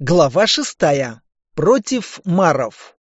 Глава шестая. Против маров.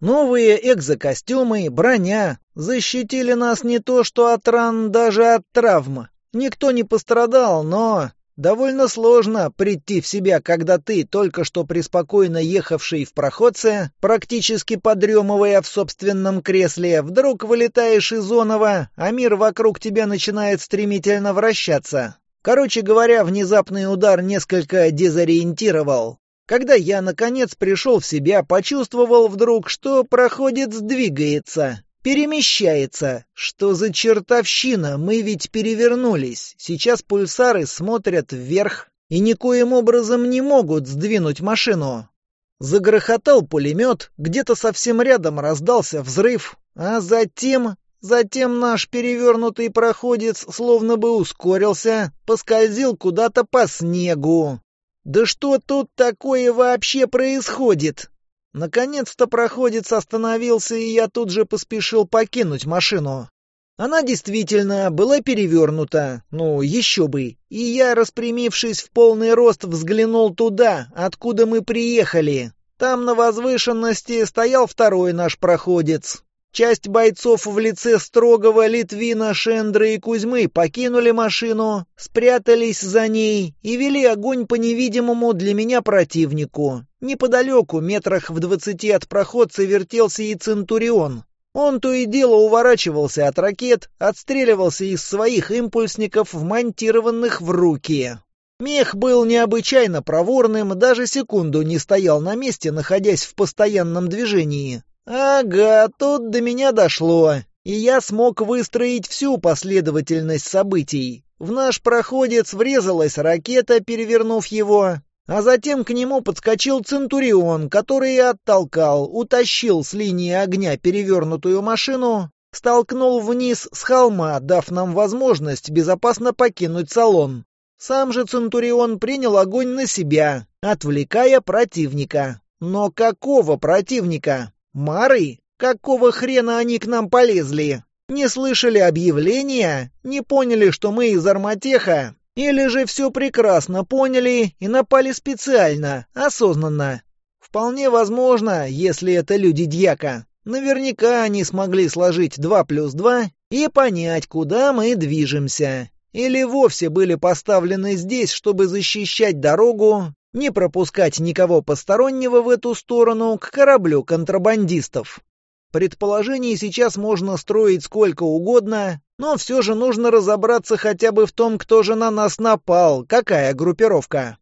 Новые экзокостюмы, броня защитили нас не то что от ран, даже от травм. Никто не пострадал, но довольно сложно прийти в себя, когда ты, только что преспокойно ехавший в проходце, практически подремывая в собственном кресле, вдруг вылетаешь из онова, а мир вокруг тебя начинает стремительно вращаться. Короче говоря, внезапный удар несколько дезориентировал. Когда я, наконец, пришел в себя, почувствовал вдруг, что проходец сдвигается, перемещается. Что за чертовщина? Мы ведь перевернулись. Сейчас пульсары смотрят вверх и никоим образом не могут сдвинуть машину. Загрохотал пулемет, где-то совсем рядом раздался взрыв, а затем... Затем наш перевернутый проходец словно бы ускорился, поскользил куда-то по снегу. Да что тут такое вообще происходит? Наконец-то проходец остановился, и я тут же поспешил покинуть машину. Она действительно была перевернута, ну еще бы, и я, распрямившись в полный рост, взглянул туда, откуда мы приехали. Там на возвышенности стоял второй наш проходец, Часть бойцов в лице строгого Литвина, Шендры и Кузьмы покинули машину, спрятались за ней и вели огонь по невидимому для меня противнику. Неподалеку, метрах в двадцати от проходца, вертелся и Центурион. Он то и дело уворачивался от ракет, отстреливался из своих импульсников, вмонтированных в руки. Мех был необычайно проворным, даже секунду не стоял на месте, находясь в постоянном движении. Ага, тут до меня дошло, и я смог выстроить всю последовательность событий. В наш проходец врезалась ракета, перевернув его, а затем к нему подскочил Центурион, который и оттолкал, утащил с линии огня перевернутую машину, столкнул вниз с холма, дав нам возможность безопасно покинуть салон. Сам же Центурион принял огонь на себя, отвлекая противника. Но какого противника? Мары? Какого хрена они к нам полезли? Не слышали объявления? Не поняли, что мы из Арматеха? Или же все прекрасно поняли и напали специально, осознанно? Вполне возможно, если это люди дьяка. Наверняка они смогли сложить 2 плюс 2 и понять, куда мы движемся. Или вовсе были поставлены здесь, чтобы защищать дорогу не пропускать никого постороннего в эту сторону к кораблю контрабандистов. Предположений сейчас можно строить сколько угодно, но все же нужно разобраться хотя бы в том, кто же на нас напал, какая группировка.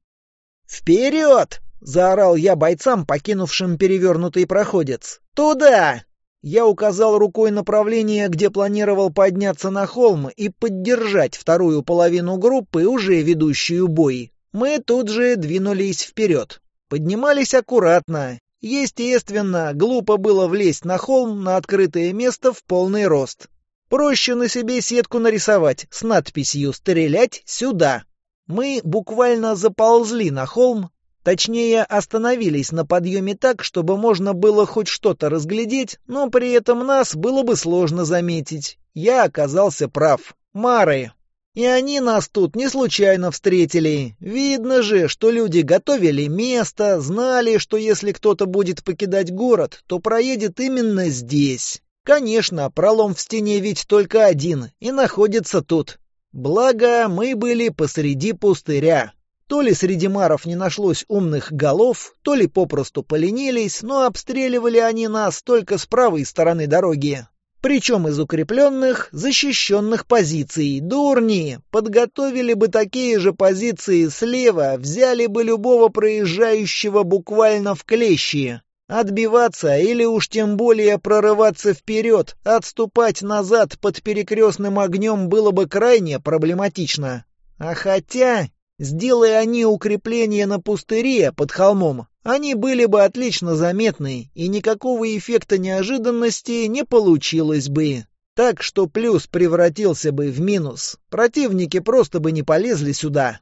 «Вперед!» — заорал я бойцам, покинувшим перевернутый проходец. «Туда!» Я указал рукой направление, где планировал подняться на холм и поддержать вторую половину группы, уже ведущую бой мы тут же двинулись вперед. Поднимались аккуратно. Естественно, глупо было влезть на холм на открытое место в полный рост. Проще на себе сетку нарисовать с надписью «Стрелять сюда». Мы буквально заползли на холм, Точнее, остановились на подъеме так, чтобы можно было хоть что-то разглядеть, но при этом нас было бы сложно заметить. Я оказался прав. Мары, и они нас тут не случайно встретили. Видно же, что люди готовили место, знали, что если кто-то будет покидать город, то проедет именно здесь. Конечно, пролом в стене ведь только один и находится тут. Благо, мы были посреди пустыря. То ли среди маров не нашлось умных голов, то ли попросту поленились, но обстреливали они нас только с правой стороны дороги причем из укрепленных, защищенных позиций. Дурни! Подготовили бы такие же позиции слева, взяли бы любого проезжающего буквально в клещи. Отбиваться или уж тем более прорываться вперед, отступать назад под перекрестным огнем было бы крайне проблематично. А хотя, сделая они укрепление на пустыре под холмом, они были бы отлично заметны, и никакого эффекта неожиданности не получилось бы. Так что плюс превратился бы в минус. Противники просто бы не полезли сюда.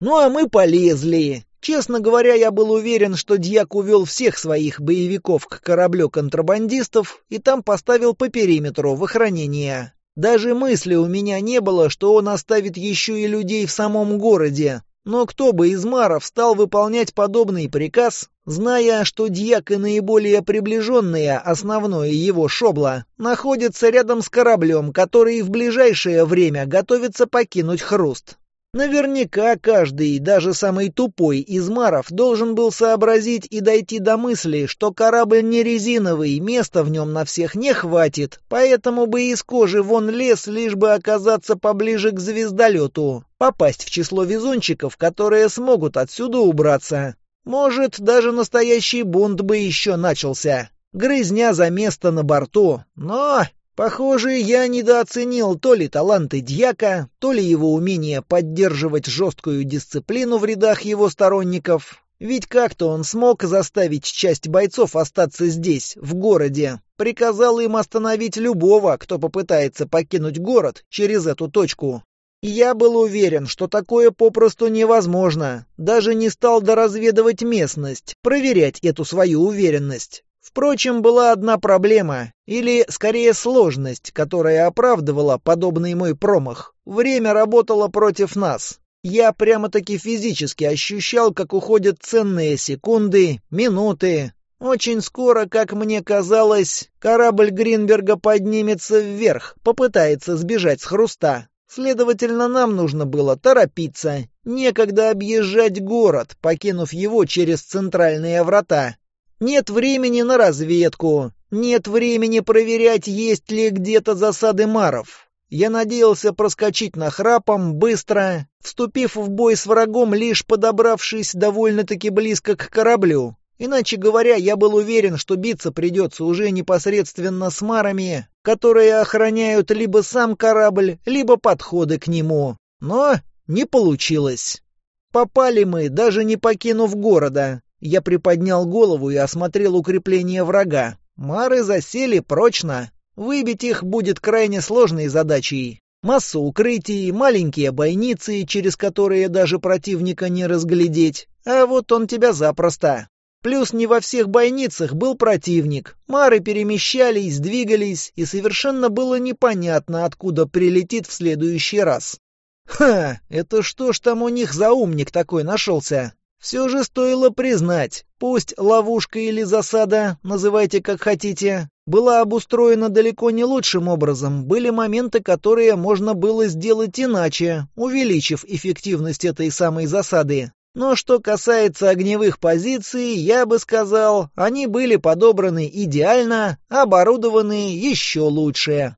Ну а мы полезли. Честно говоря, я был уверен, что Дьяк увел всех своих боевиков к кораблю контрабандистов и там поставил по периметру в охранение. Даже мысли у меня не было, что он оставит еще и людей в самом городе. Но кто бы из маров стал выполнять подобный приказ, зная, что дьяк и наиболее приближенные, основное его шобла находятся рядом с кораблем, который в ближайшее время готовится покинуть хруст? Наверняка каждый, даже самый тупой из маров, должен был сообразить и дойти до мысли, что корабль не резиновый, места в нем на всех не хватит, поэтому бы из кожи вон лез, лишь бы оказаться поближе к звездолету, попасть в число везунчиков, которые смогут отсюда убраться. Может, даже настоящий бунт бы еще начался. Грызня за место на борту, но Похоже, я недооценил то ли таланты дьяка, то ли его умение поддерживать жесткую дисциплину в рядах его сторонников. Ведь как-то он смог заставить часть бойцов остаться здесь, в городе. Приказал им остановить любого, кто попытается покинуть город через эту точку. Я был уверен, что такое попросту невозможно. Даже не стал доразведывать местность, проверять эту свою уверенность. Впрочем, была одна проблема, или скорее сложность, которая оправдывала подобный мой промах. Время работало против нас. Я прямо-таки физически ощущал, как уходят ценные секунды, минуты. Очень скоро, как мне казалось, корабль Гринберга поднимется вверх, попытается сбежать с хруста. Следовательно, нам нужно было торопиться, некогда объезжать город, покинув его через центральные врата. Нет времени на разведку, нет времени проверять, есть ли где-то засады маров. Я надеялся проскочить на храпом быстро, вступив в бой с врагом, лишь подобравшись довольно-таки близко к кораблю. Иначе говоря, я был уверен, что биться придется уже непосредственно с марами, которые охраняют либо сам корабль, либо подходы к нему. Но не получилось. Попали мы, даже не покинув города. Я приподнял голову и осмотрел укрепление врага. Мары засели прочно. Выбить их будет крайне сложной задачей. Масса укрытий, маленькие бойницы, через которые даже противника не разглядеть. А вот он тебя запросто. Плюс не во всех бойницах был противник. Мары перемещались, двигались, и совершенно было непонятно, откуда прилетит в следующий раз. Ха, это что ж там у них за умник такой нашелся? Все же стоило признать, пусть ловушка или засада, называйте как хотите, была обустроена далеко не лучшим образом, были моменты, которые можно было сделать иначе, увеличив эффективность этой самой засады. Но что касается огневых позиций, я бы сказал, они были подобраны идеально, оборудованы еще лучше.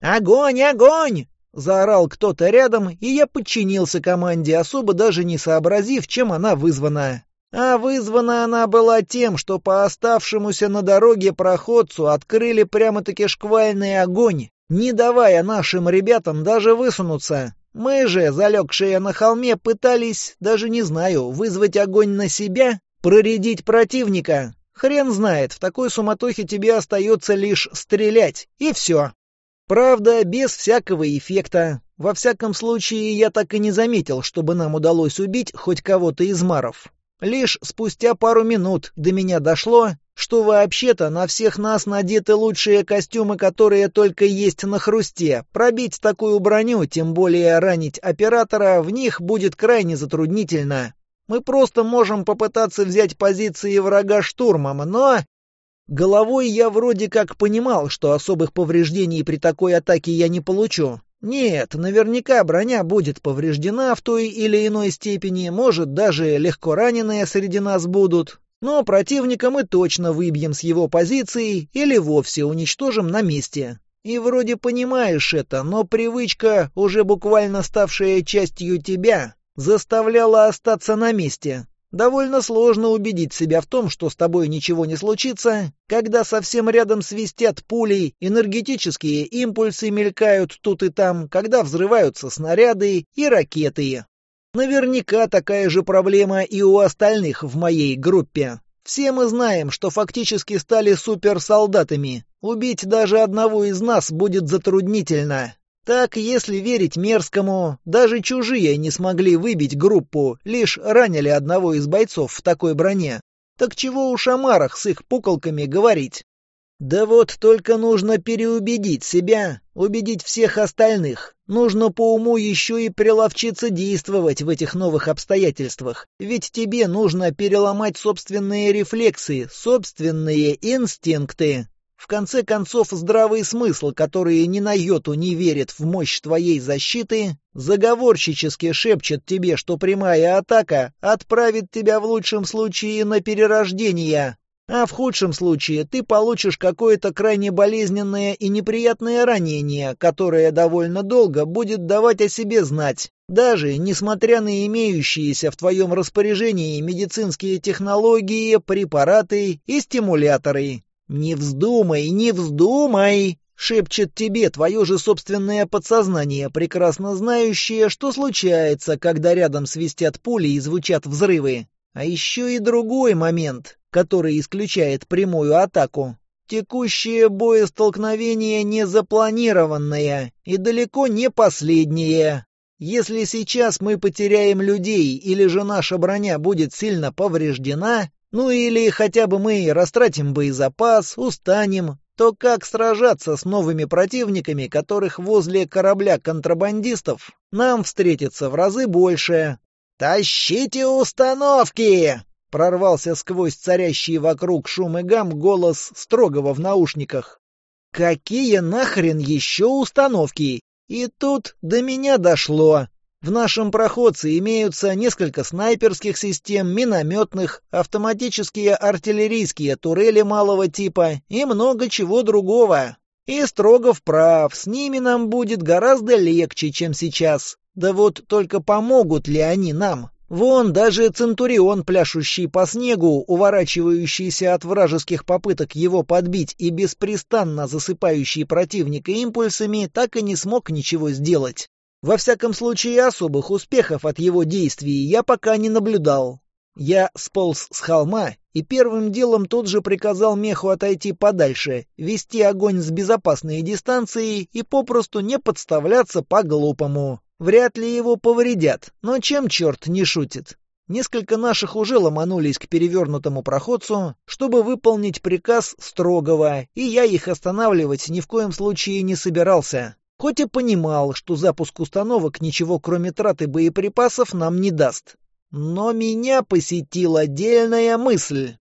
«Огонь, огонь!» Заорал кто-то рядом, и я подчинился команде, особо даже не сообразив, чем она вызвана. А вызвана она была тем, что по оставшемуся на дороге проходцу открыли прямо-таки шквальный огонь, не давая нашим ребятам даже высунуться. Мы же, залегшие на холме, пытались, даже не знаю, вызвать огонь на себя, проредить противника. Хрен знает, в такой суматохе тебе остается лишь стрелять, и все. Правда, без всякого эффекта. Во всяком случае, я так и не заметил, чтобы нам удалось убить хоть кого-то из маров. Лишь спустя пару минут до меня дошло, что вообще-то на всех нас надеты лучшие костюмы, которые только есть на хрусте. Пробить такую броню, тем более ранить оператора, в них будет крайне затруднительно. Мы просто можем попытаться взять позиции врага штурмом, но Головой я вроде как понимал, что особых повреждений при такой атаке я не получу. Нет, наверняка броня будет повреждена в той или иной степени, может, даже легко раненые среди нас будут. Но противника мы точно выбьем с его позиции или вовсе уничтожим на месте. И вроде понимаешь это, но привычка, уже буквально ставшая частью тебя, заставляла остаться на месте. Довольно сложно убедить себя в том, что с тобой ничего не случится, когда совсем рядом свистят пули, энергетические импульсы мелькают тут и там, когда взрываются снаряды и ракеты. Наверняка такая же проблема и у остальных в моей группе. Все мы знаем, что фактически стали суперсолдатами. Убить даже одного из нас будет затруднительно. Так, если верить мерзкому, даже чужие не смогли выбить группу, лишь ранили одного из бойцов в такой броне. Так чего у шамарах с их пуколками говорить? Да вот только нужно переубедить себя, убедить всех остальных. Нужно по уму еще и приловчиться действовать в этих новых обстоятельствах. Ведь тебе нужно переломать собственные рефлексы, собственные инстинкты. В конце концов, здравый смысл, который ни на йоту не верит в мощь твоей защиты, заговорщически шепчет тебе, что прямая атака отправит тебя в лучшем случае на перерождение, а в худшем случае ты получишь какое-то крайне болезненное и неприятное ранение, которое довольно долго будет давать о себе знать, даже несмотря на имеющиеся в твоем распоряжении медицинские технологии, препараты и стимуляторы. «Не вздумай, не вздумай!» — шепчет тебе твое же собственное подсознание, прекрасно знающее, что случается, когда рядом свистят пули и звучат взрывы. А еще и другой момент, который исключает прямую атаку. Текущее боестолкновение незапланированное и далеко не последнее. Если сейчас мы потеряем людей или же наша броня будет сильно повреждена, ну или хотя бы мы растратим боезапас, устанем, то как сражаться с новыми противниками, которых возле корабля контрабандистов нам встретится в разы больше? «Тащите установки!» — прорвался сквозь царящий вокруг шум и гам голос строгого в наушниках. «Какие нахрен еще установки?» И тут до меня дошло. В нашем проходце имеются несколько снайперских систем, минометных, автоматические артиллерийские турели малого типа и много чего другого. И строго вправ, с ними нам будет гораздо легче, чем сейчас. Да вот только помогут ли они нам? Вон даже Центурион, пляшущий по снегу, уворачивающийся от вражеских попыток его подбить и беспрестанно засыпающий противника импульсами, так и не смог ничего сделать. Во всяком случае, особых успехов от его действий я пока не наблюдал. Я сполз с холма и первым делом тут же приказал меху отойти подальше, вести огонь с безопасной дистанции и попросту не подставляться по-глупому. Вряд ли его повредят, но чем черт не шутит? Несколько наших уже ломанулись к перевернутому проходцу, чтобы выполнить приказ строгого, и я их останавливать ни в коем случае не собирался хоть понимал, что запуск установок ничего кроме траты боеприпасов нам не даст. Но меня посетила отдельная мысль.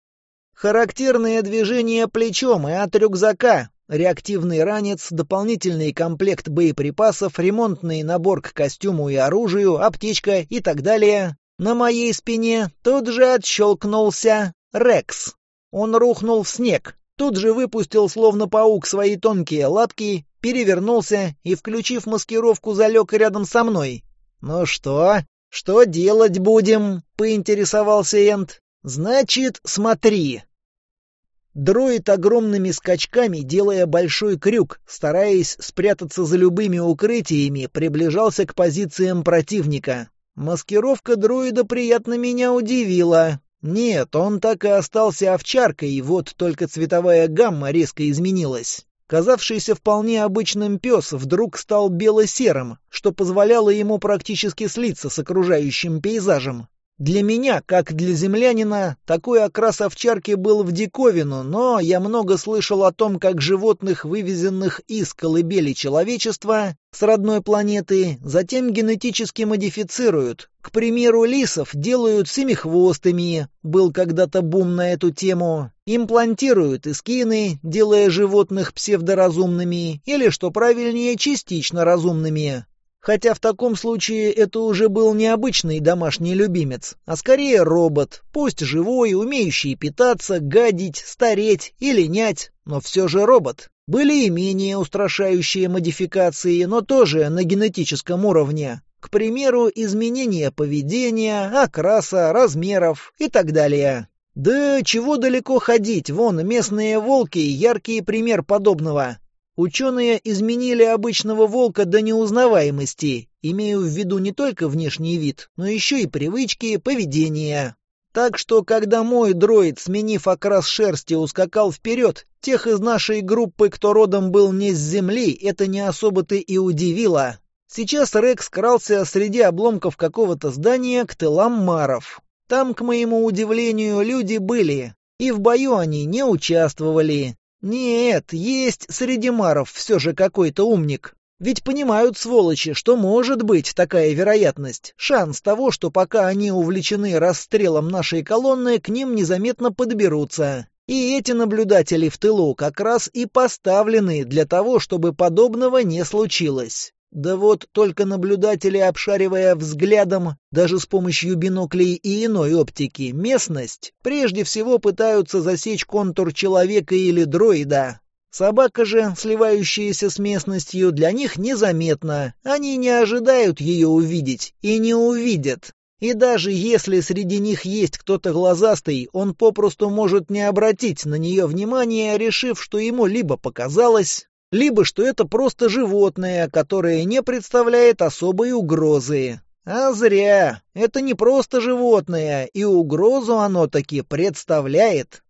Характерное движение плечом и от рюкзака, реактивный ранец, дополнительный комплект боеприпасов, ремонтный набор к костюму и оружию, аптечка и так далее. На моей спине тут же отщелкнулся Рекс. Он рухнул в снег, тут же выпустил словно паук свои тонкие лапки перевернулся и, включив маскировку, залег рядом со мной. «Ну что? Что делать будем?» — поинтересовался Энд. «Значит, смотри». Дроид огромными скачками, делая большой крюк, стараясь спрятаться за любыми укрытиями, приближался к позициям противника. Маскировка дроида приятно меня удивила. Нет, он так и остался овчаркой, вот только цветовая гамма резко изменилась. Казавшийся вполне обычным пес вдруг стал бело-серым, что позволяло ему практически слиться с окружающим пейзажем. Для меня, как для землянина, такой окрас овчарки был в диковину, но я много слышал о том, как животных, вывезенных из колыбели человечества с родной планеты, затем генетически модифицируют. К примеру, лисов делают семихвостыми, был когда-то бум на эту тему, имплантируют эскины, делая животных псевдоразумными, или, что правильнее, частично разумными. Хотя в таком случае это уже был не обычный домашний любимец, а скорее робот, пусть живой, умеющий питаться, гадить, стареть и линять, но все же робот. Были и менее устрашающие модификации, но тоже на генетическом уровне. К примеру, изменения поведения, окраса, размеров и так далее. Да чего далеко ходить, вон местные волки — яркий пример подобного. Ученые изменили обычного волка до неузнаваемости, имея в виду не только внешний вид, но еще и привычки, поведение. Так что, когда мой дроид, сменив окрас шерсти, ускакал вперед, тех из нашей группы, кто родом был не с земли, это не особо-то и удивило. Сейчас Рекс крался среди обломков какого-то здания к тылам Маров. Там, к моему удивлению, люди были, и в бою они не участвовали. Нет, есть среди маров все же какой-то умник. Ведь понимают сволочи, что может быть такая вероятность. Шанс того, что пока они увлечены расстрелом нашей колонны, к ним незаметно подберутся. И эти наблюдатели в тылу как раз и поставлены для того, чтобы подобного не случилось. Да вот только наблюдатели, обшаривая взглядом, даже с помощью биноклей и иной оптики, местность, прежде всего пытаются засечь контур человека или дроида. Собака же, сливающаяся с местностью, для них незаметна. Они не ожидают ее увидеть и не увидят. И даже если среди них есть кто-то глазастый, он попросту может не обратить на нее внимания, решив, что ему либо показалось, либо что это просто животное, которое не представляет особой угрозы. А зря. Это не просто животное, и угрозу оно таки представляет.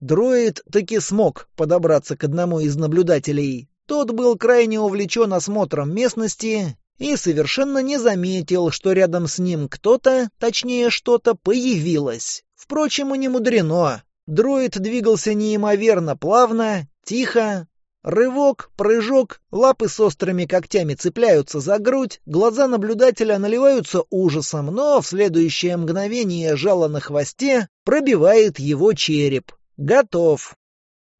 Дроид таки смог подобраться к одному из наблюдателей. Тот был крайне увлечен осмотром местности и совершенно не заметил, что рядом с ним кто-то, точнее что-то, появилось. Впрочем, и не мудрено. Дроид двигался неимоверно плавно, тихо, Рывок, прыжок, лапы с острыми когтями цепляются за грудь, глаза наблюдателя наливаются ужасом, но в следующее мгновение жало на хвосте пробивает его череп. Готов.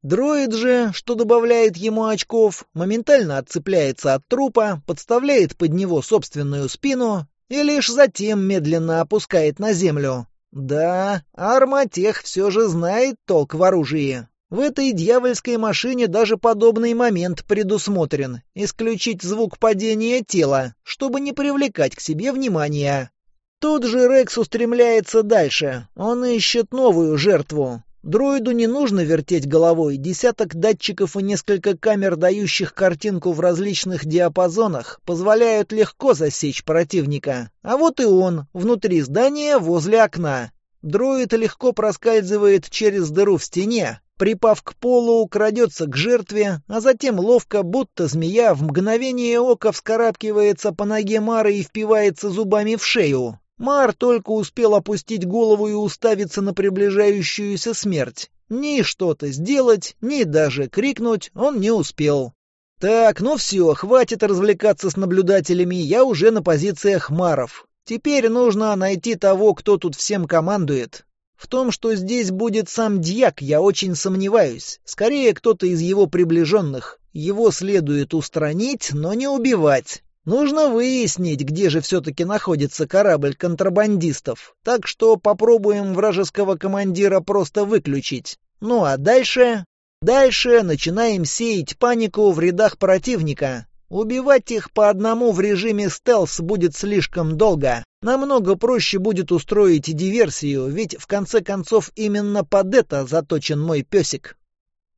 Дроид же, что добавляет ему очков, моментально отцепляется от трупа, подставляет под него собственную спину и лишь затем медленно опускает на землю. Да, арматех все же знает толк в оружии. В этой дьявольской машине даже подобный момент предусмотрен — исключить звук падения тела, чтобы не привлекать к себе внимания. Тут же Рекс устремляется дальше, он ищет новую жертву. Дроиду не нужно вертеть головой, десяток датчиков и несколько камер, дающих картинку в различных диапазонах, позволяют легко засечь противника. А вот и он, внутри здания, возле окна. Дроид легко проскальзывает через дыру в стене, припав к полу, крадется к жертве, а затем ловко, будто змея, в мгновение ока вскарабкивается по ноге Мары и впивается зубами в шею. Мар только успел опустить голову и уставиться на приближающуюся смерть. Ни что-то сделать, ни даже крикнуть он не успел. «Так, ну все, хватит развлекаться с наблюдателями, я уже на позициях Маров. Теперь нужно найти того, кто тут всем командует. В том, что здесь будет сам дьяк, я очень сомневаюсь. Скорее, кто-то из его приближенных. Его следует устранить, но не убивать. Нужно выяснить, где же все-таки находится корабль контрабандистов. Так что попробуем вражеского командира просто выключить. Ну а дальше... Дальше начинаем сеять панику в рядах противника. Убивать их по одному в режиме стелс будет слишком долго. Намного проще будет устроить диверсию, ведь в конце концов именно под это заточен мой песик.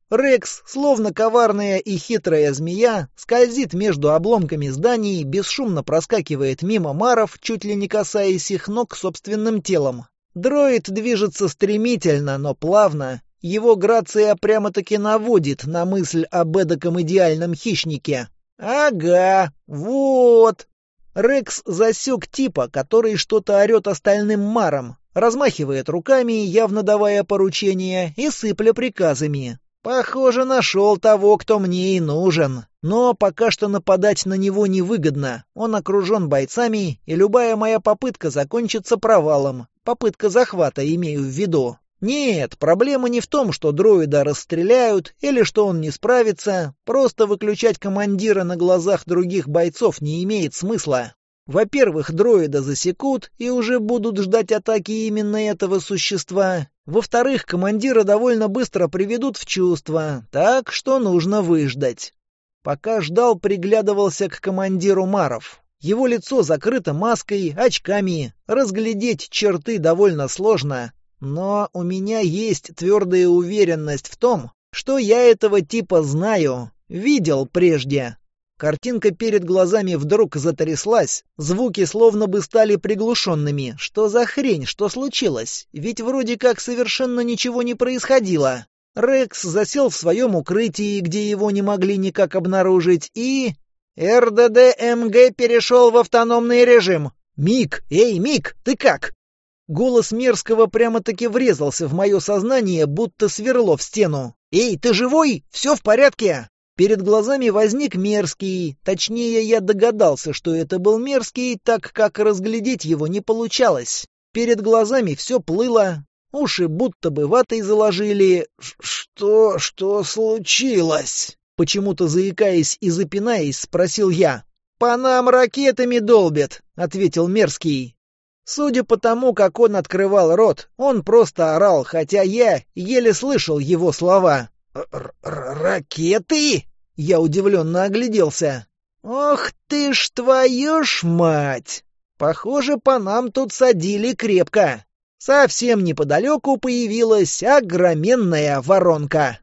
Рекс, словно коварная и хитрая змея, скользит между обломками зданий, бесшумно проскакивает мимо маров, чуть ли не касаясь их ног собственным телом. Дроид движется стремительно, но плавно. Его грация прямо-таки наводит на мысль об эдаком идеальном хищнике. «Ага, вот, Рекс засек типа, который что-то орет остальным маром, размахивает руками, явно давая поручения, и сыпля приказами. Похоже, нашел того, кто мне и нужен. Но пока что нападать на него невыгодно. Он окружен бойцами, и любая моя попытка закончится провалом. Попытка захвата имею в виду. Нет, проблема не в том, что дроида расстреляют или что он не справится, просто выключать командира на глазах других бойцов не имеет смысла. Во-первых, дроида засекут и уже будут ждать атаки именно этого существа. Во-вторых, командира довольно быстро приведут в чувство, так что нужно выждать. Пока ждал, приглядывался к командиру Маров. Его лицо закрыто маской, очками. Разглядеть черты довольно сложно, но у меня есть твердая уверенность в том, что я этого типа знаю, видел прежде. Картинка перед глазами вдруг затряслась, звуки словно бы стали приглушенными. Что за хрень, что случилось? Ведь вроде как совершенно ничего не происходило. Рекс засел в своем укрытии, где его не могли никак обнаружить, и... РДДМГ перешел в автономный режим. «Мик! Эй, Мик, ты как?» Голос Мерзкого прямо-таки врезался в мое сознание, будто сверло в стену. «Эй, ты живой? Все в порядке?» Перед глазами возник Мерзкий, точнее я догадался, что это был Мерзкий, так как разглядеть его не получалось. Перед глазами все плыло, уши будто бы ватой заложили. «Что, что случилось?» Почему-то заикаясь и запинаясь, спросил я. «По нам ракетами долбят», — ответил Мерзкий. Судя по тому, как он открывал рот, он просто орал, хотя я еле слышал его слова. «Ракеты?» — я удивленно огляделся. «Ох ты ж твою ж мать! Похоже, по нам тут садили крепко». Совсем неподалеку появилась огроменная воронка.